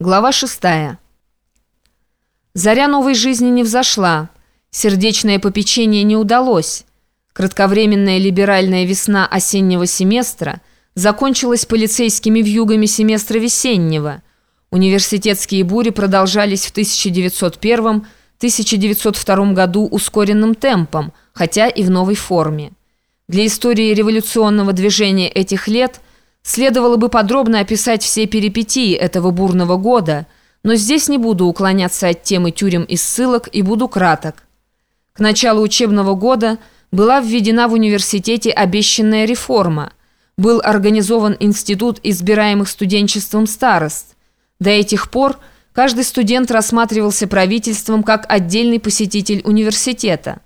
Глава 6. Заря новой жизни не взошла. Сердечное попечение не удалось. Кратковременная либеральная весна осеннего семестра закончилась полицейскими вьюгами семестра весеннего. Университетские бури продолжались в 1901-1902 году ускоренным темпом, хотя и в новой форме. Для истории революционного движения этих лет – Следовало бы подробно описать все перипетии этого бурного года, но здесь не буду уклоняться от темы тюрем и ссылок и буду краток. К началу учебного года была введена в университете обещанная реформа. Был организован институт избираемых студенчеством старост. До этих пор каждый студент рассматривался правительством как отдельный посетитель университета.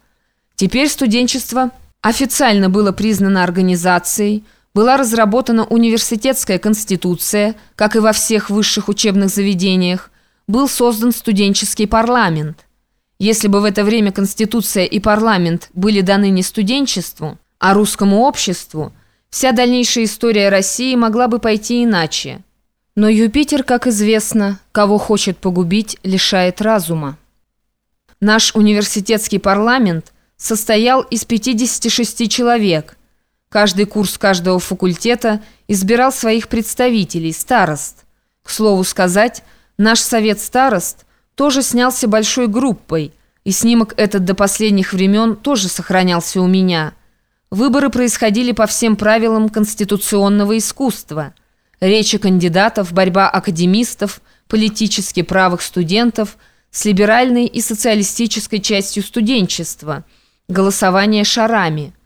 Теперь студенчество официально было признано организацией, была разработана университетская конституция, как и во всех высших учебных заведениях, был создан студенческий парламент. Если бы в это время конституция и парламент были даны не студенчеству, а русскому обществу, вся дальнейшая история России могла бы пойти иначе. Но Юпитер, как известно, кого хочет погубить, лишает разума. Наш университетский парламент состоял из 56 человек – Каждый курс каждого факультета избирал своих представителей, старост. К слову сказать, наш совет старост тоже снялся большой группой, и снимок этот до последних времен тоже сохранялся у меня. Выборы происходили по всем правилам конституционного искусства. Речи кандидатов, борьба академистов, политически правых студентов с либеральной и социалистической частью студенчества, голосование шарами –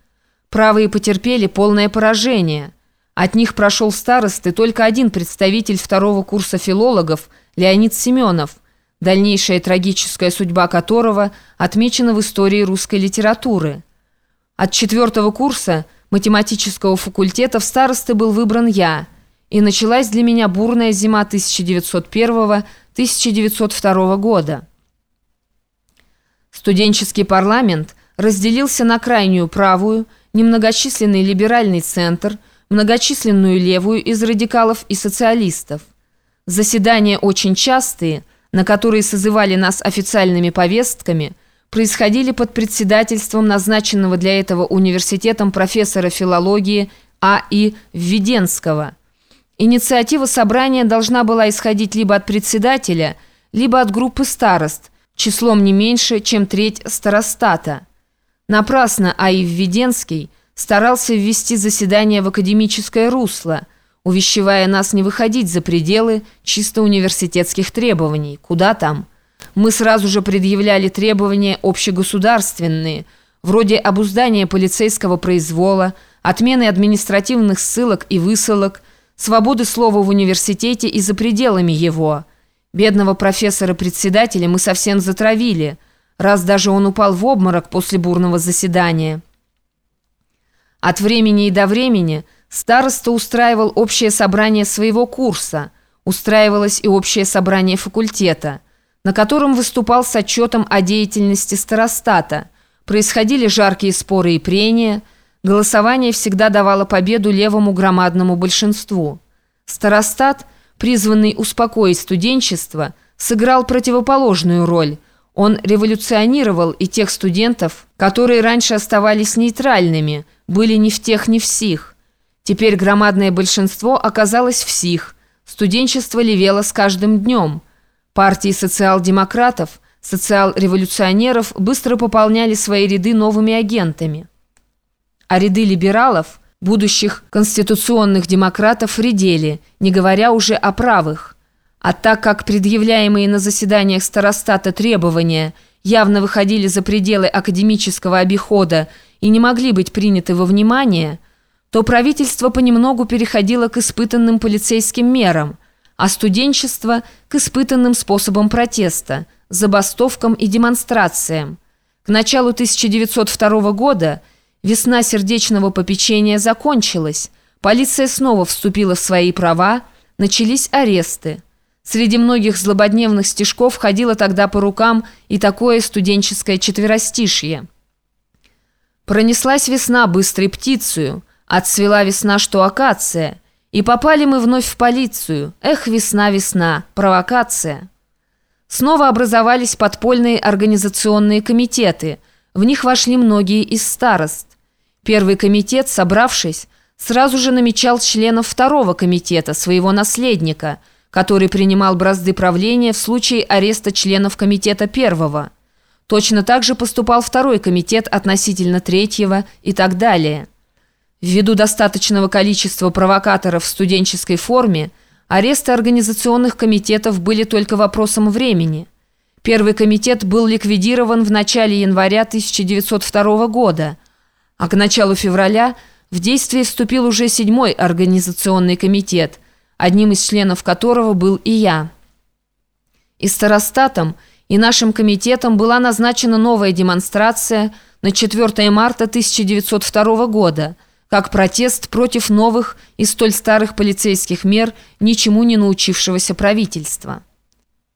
Правые потерпели полное поражение. От них прошел старосты только один представитель второго курса филологов, Леонид Семенов, дальнейшая трагическая судьба которого отмечена в истории русской литературы. От четвертого курса математического факультета в старосты был выбран я, и началась для меня бурная зима 1901-1902 года. Студенческий парламент разделился на крайнюю правую немногочисленный либеральный центр, многочисленную левую из радикалов и социалистов. Заседания очень частые, на которые созывали нас официальными повестками, происходили под председательством назначенного для этого университетом профессора филологии А.И. Введенского. Инициатива собрания должна была исходить либо от председателя, либо от группы старост, числом не меньше, чем треть старостата. Напрасно Аив Веденский старался ввести заседание в академическое русло, увещевая нас не выходить за пределы чисто университетских требований. Куда там? Мы сразу же предъявляли требования общегосударственные, вроде обуздания полицейского произвола, отмены административных ссылок и высылок, свободы слова в университете и за пределами его. Бедного профессора-председателя мы совсем затравили – раз даже он упал в обморок после бурного заседания. От времени и до времени староста устраивал общее собрание своего курса, устраивалось и общее собрание факультета, на котором выступал с отчетом о деятельности старостата, происходили жаркие споры и прения, голосование всегда давало победу левому громадному большинству. Старостат, призванный успокоить студенчество, сыграл противоположную роль – он революционировал и тех студентов, которые раньше оставались нейтральными, были ни в тех, ни в сих. Теперь громадное большинство оказалось в сих. Студенчество левело с каждым днем. Партии социал-демократов, социал-революционеров быстро пополняли свои ряды новыми агентами. А ряды либералов, будущих конституционных демократов, редели, не говоря уже о правых. А так как предъявляемые на заседаниях старостата требования явно выходили за пределы академического обихода и не могли быть приняты во внимание, то правительство понемногу переходило к испытанным полицейским мерам, а студенчество – к испытанным способам протеста, забастовкам и демонстрациям. К началу 1902 года весна сердечного попечения закончилась, полиция снова вступила в свои права, начались аресты. Среди многих злободневных стишков ходило тогда по рукам и такое студенческое четверостишье. Пронеслась весна быстрой птицею, отцвела весна, что акация, И попали мы вновь в полицию. Эх, весна, весна, провокация. Снова образовались подпольные организационные комитеты. В них вошли многие из старост. Первый комитет, собравшись, сразу же намечал членов второго комитета, своего наследника, который принимал бразды правления в случае ареста членов комитета первого. Точно так же поступал второй комитет относительно третьего и так далее. Ввиду достаточного количества провокаторов в студенческой форме, аресты организационных комитетов были только вопросом времени. Первый комитет был ликвидирован в начале января 1902 года, а к началу февраля в действие вступил уже седьмой организационный комитет, одним из членов которого был и я. И старостатом, и нашим комитетом была назначена новая демонстрация на 4 марта 1902 года – как протест против новых и столь старых полицейских мер ничему не научившегося правительства.